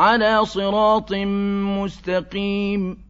عَلَىٰ صِرَاطٍ مُّسْتَقِيمٍ